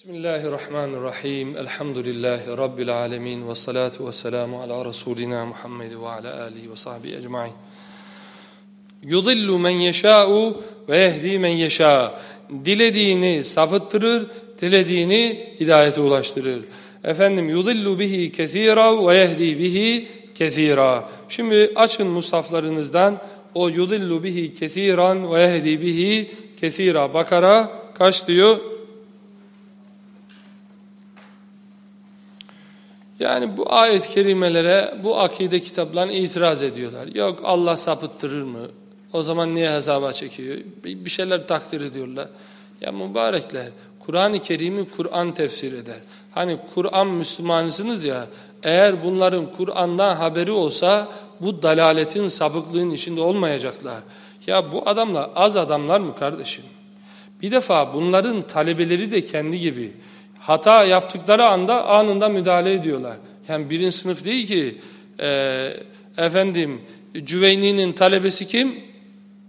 Bismillahirrahmanirrahim. Elhamdülillahi Rabbil alemin. Ve salatu ve selamu ala Resulina Muhammed ve ala alihi ve sahbihi ecma'in. Yudillu men yeşâ'u ve yehdi men yeşâ. Dilediğini sapıttırır, dilediğini hidayete ulaştırır. Efendim yudillu bihi kethira ve yehdi bihi kethira. Şimdi açın musaflarınızdan o yudillu bihi kethiran ve yehdi bihi kethira. Bakara kaç diyor? Yani bu ayet-i kerimelere bu akide kitaplarına itiraz ediyorlar. Yok Allah sapıttırır mı? O zaman niye hesaba çekiyor? Bir şeyler takdir ediyorlar. Ya mübarekler Kur'an-ı Kerim'i Kur'an tefsir eder. Hani Kur'an Müslümanısınız ya eğer bunların Kur'an'dan haberi olsa bu dalaletin sabıklığın içinde olmayacaklar. Ya bu adamlar az adamlar mı kardeşim? Bir defa bunların talebeleri de kendi gibi hata yaptıkları anda anında müdahale ediyorlar. Yani birinci sınıf değil ki e, efendim Cüveyni'nin talebesi kim?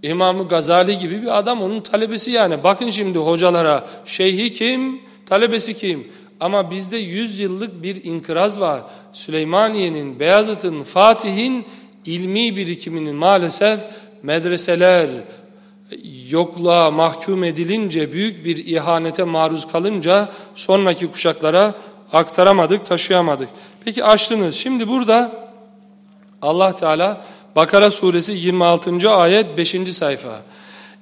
İmam Gazali gibi bir adam onun talebesi yani. Bakın şimdi hocalara şeyhi kim? Talebesi kim? Ama bizde yüz yıllık bir inkıraz var. Süleymaniye'nin, Beyazıt'ın, Fatih'in ilmi birikiminin maalesef medreseler, yokluğa mahkum edilince, büyük bir ihanete maruz kalınca sonraki kuşaklara aktaramadık, taşıyamadık. Peki açtınız. Şimdi burada Allah Teala Bakara suresi 26. ayet 5. sayfa.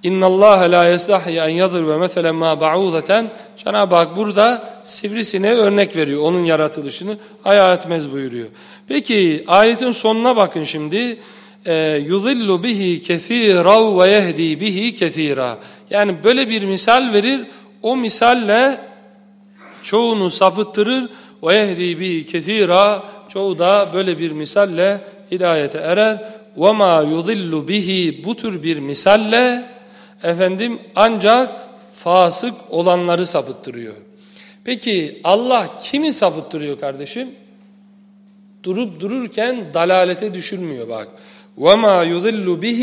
İnna Allah la yastahyi en yadribe meselen ma ba'udeten. Cenab-ı burada sivrisine örnek veriyor onun yaratılışını hayal etmez buyuruyor. Peki ayetin sonuna bakın şimdi yudillu bihi kesira ve yehdi bihi kesira. Yani böyle bir misal verir. O misalle çoğunu sapıttırır ve yehdi bihi kesira. Çoğu da böyle bir misalle hidayete erer. Ve ma yudillu bihi bu tür bir misalle efendim ancak fasık olanları sapıttırıyor. Peki Allah kimi sapıttırıyor kardeşim? Durup dururken dalalete düşürmüyor bak. وَمَا يُضِلُّ بِهِ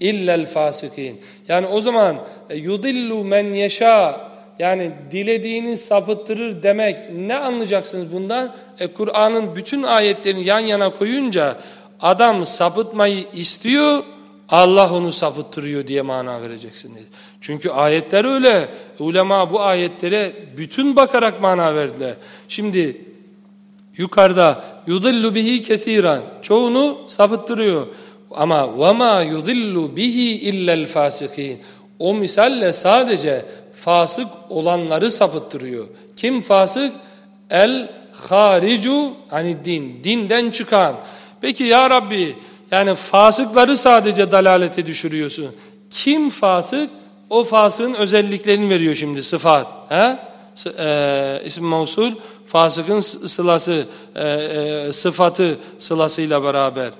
اِلَّا الْفَاسِقِينَ Yani o zaman yudillu men yeşâ yani dilediğini sapıttırır demek ne anlayacaksınız bundan? E, Kur'an'ın bütün ayetlerini yan yana koyunca adam sapıtmayı istiyor Allah onu sapıttırıyor diye mana vereceksiniz. Çünkü ayetler öyle. Ulema bu ayetlere bütün bakarak mana verdiler. Şimdi yukarıda yudillu bihi kesiran çoğunu sapıttırıyor. Ama vema yudillu bihi illel fasikin. O misalle sadece fasık olanları sapıttırıyor. Kim fasık? El haricu hani din. Dinden çıkan. Peki ya Rabbi yani fasıkları sadece dalalete düşürüyorsun. Kim fasık? O fasığın özelliklerini veriyor şimdi sıfat. He? E, isim mevsul fasıkın sılası, e, e, sıfatı sılasıyla beraber.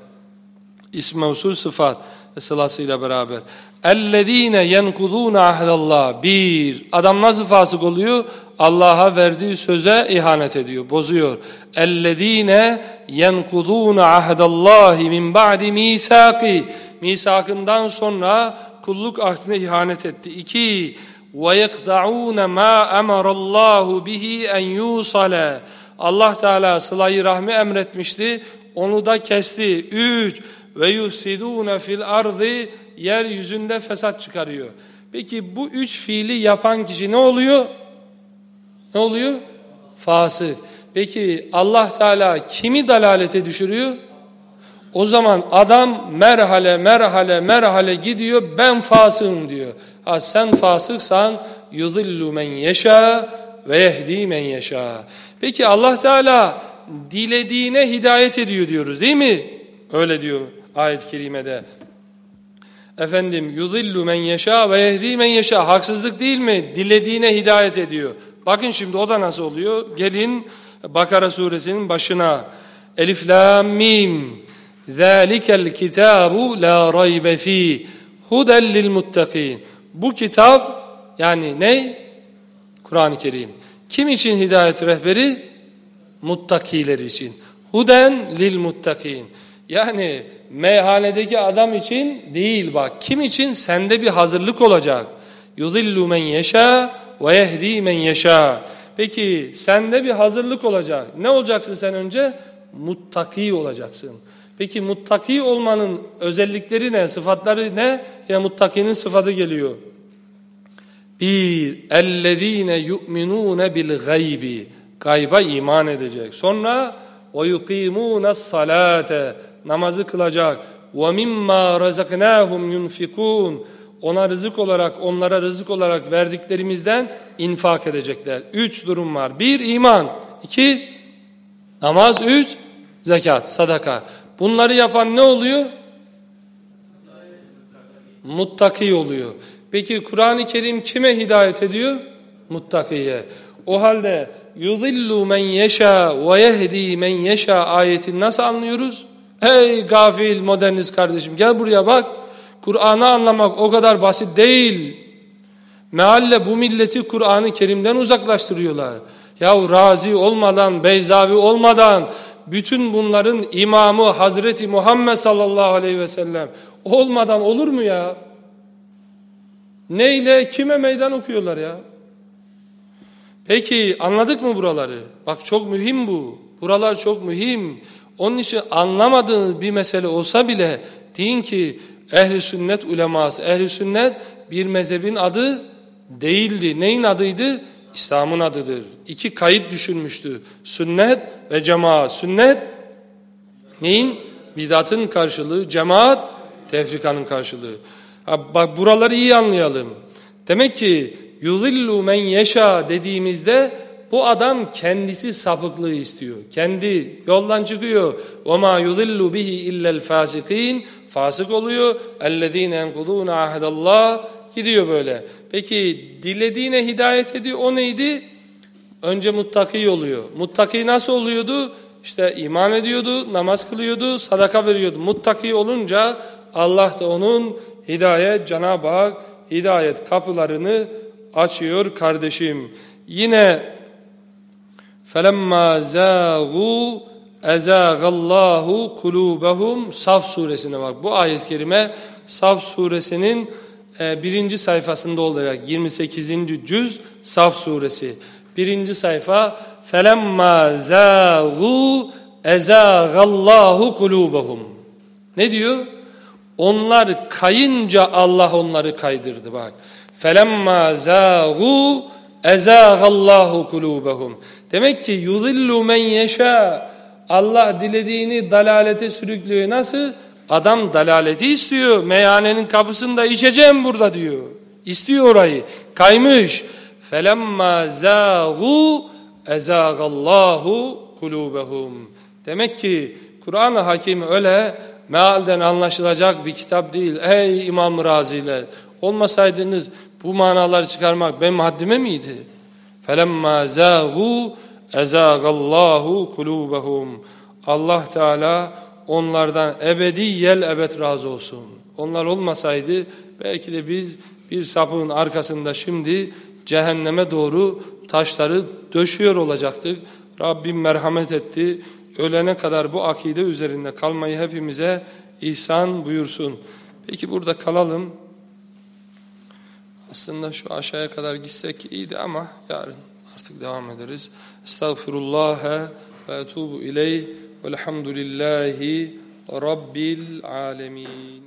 İsm mevsul sıfat sılasıyla beraber. اَلَّذ۪ينَ يَنْكُذُونَ عَهْدَ اللّٰهِ Bir, adam nasıl fasık oluyor? Allah'a verdiği söze ihanet ediyor, bozuyor. اَلَّذ۪ينَ يَنْكُذُونَ عَهْدَ اللّٰهِ مِنْ بَعْدِ مِيسَاقِ Misakından sonra kulluk ahdine ihanet etti. İki, وَيَقْدَعُونَ مَا أَمَرَ اللّٰهُ بِهِ اَنْ يُوصَلَ Allah Teala sılayı rahmi emretmişti, onu da kesti. Üç, ve yufsidûne fil ardı yeryüzünde fesat çıkarıyor. Peki bu üç fiili yapan kişi ne oluyor? Ne oluyor? Fasık. Peki Allah Teala kimi dalalete düşürüyor? O zaman adam merhale merhale merhale gidiyor ben fasığım diyor. Ha sen fasıksan yuzillu men yeşâ ve yehdi men yeşâ. Peki Allah Teala dilediğine hidayet ediyor diyoruz değil mi? Öyle diyor ayet-i kerimede. Efendim yuzillu men yeşâ ve yehdi men yeşâ. Haksızlık değil mi? Dilediğine hidayet ediyor. Bakın şimdi o da nasıl oluyor? Gelin Bakara suresinin başına. Elif lam mim. Zalikel kitabu la raybe fi. Huden lil muttaqin. Bu kitap yani ne? Kur'an-ı Kerim. Kim için hidayet rehberi? Muttakiler için. Huden lil muttakin. Yani meyhanedeki adam için değil bak. Kim için? Sende bir hazırlık olacak. Yudillu men yeşâ ve yehdi men yeşâ. Peki sende bir hazırlık olacak. Ne olacaksın sen önce? Muttaki olacaksın. Peki muttaki olmanın özellikleri ne? Sıfatları ne? Ya muttakinin sıfatı geliyor. Bir, ellezine yu'minune bil gaybi. Gayba iman edecek. Sonra ve yukimune salate. Namazı kılacak. Mimma razaknahum yunfikun. Ona rızık olarak, onlara rızık olarak verdiklerimizden infak edecekler. Üç durum var. Bir, iman. İki, namaz. Üç, zekat, sadaka. Bunları yapan ne oluyor? Muttaki oluyor. Peki Kur'an-ı Kerim kime hidayet ediyor? Muttakiye. O halde yudillu men yeşâ ve yehdi men yeşâ ayetini nasıl anlıyoruz? Ey gafil modernist kardeşim gel buraya bak. Kur'an'ı anlamak o kadar basit değil. Mealle bu milleti Kur'an-ı Kerim'den uzaklaştırıyorlar. Yahu razi olmadan, beyzavi olmadan bütün bunların imamı Hazreti Muhammed sallallahu aleyhi ve sellem olmadan olur mu ya? Neyle, kime meydan okuyorlar ya? Peki anladık mı buraları? Bak çok mühim bu. Buralar çok mühim. Onun için anlamadığın bir mesele olsa bile deyin ki ehli sünnet uleması, ehli sünnet bir mezhebin adı değildi. Neyin adıydı? İslam'ın adıdır. İki kayıt düşünmüştü. Sünnet ve cemaat. Sünnet neyin? Bidatın karşılığı. Cemaat tefrikanın karşılığı. Ha, bak buraları iyi anlayalım. Demek ki yuzillu men yeşa dediğimizde bu adam kendisi sapıklığı istiyor. Kendi yoldan çıkıyor. وَمَا يُذِلُّ بِهِ اِلَّا الْفَاسِقِينَ Fasık oluyor. اَلَّذ۪ينَ يَنْقُضُونَ عَهْدَ اللّٰهِ Gidiyor böyle. Peki dilediğine hidayet ediyor. O neydi? Önce muttaki oluyor. Muttaki nasıl oluyordu? İşte iman ediyordu, namaz kılıyordu, sadaka veriyordu. Muttaki olunca Allah da onun hidayet, Cenab-ı Hak hidayet kapılarını açıyor kardeşim. Yine فَلَمَّا زَاغُوا اَزَاغَ اللّٰهُ قُلُوبَهُمْ Saf suresine bak. Bu ayet-i kerime Saf suresinin e, birinci sayfasında olarak 28. cüz Saf suresi. Birinci sayfa فَلَمَّا زَاغُوا اَزَاغَ اللّٰهُ قُلُوبَهُمْ Ne diyor? Onlar kayınca Allah onları kaydırdı bak. فَلَمَّا زَاغُوا Ezâgallahu kulûbehum. Demek ki yudillu men yeşâ. Allah dilediğini dalalete sürüklüyor. Nasıl? Adam dalaleti istiyor. Meyhanenin kapısında içeceğim burada diyor. İstiyor orayı. Kaymış. Felemma zâgû ezâgallahu kulûbehum. Demek ki Kur'an-ı Hakim öyle mealden anlaşılacak bir kitap değil. Ey İmam Raziler! Olmasaydınız bu manaları çıkarmak benim haddime miydi? فَلَمَّا زَاغُوا اَزَاغَ اللّٰهُ قُلُوبَهُمْ Allah Teala onlardan ebediyel ebed razı olsun. Onlar olmasaydı belki de biz bir sapığın arkasında şimdi cehenneme doğru taşları döşüyor olacaktık. Rabbim merhamet etti. Ölene kadar bu akide üzerinde kalmayı hepimize ihsan buyursun. Peki burada kalalım. Aslında şu aşağıya kadar gitsek iyiydi ama yarın artık devam ederiz. Estağfirullah ve etubu ileyh velhamdülillahi rabbil alemin.